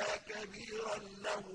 إلا كبيرا له